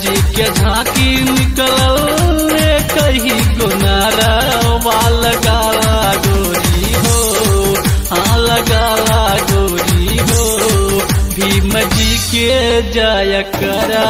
जी के झांकी निकल कही गुनारा वाल गाला गोरी हो हाँ लगाला गोरी हो, भीम जी के जय करा।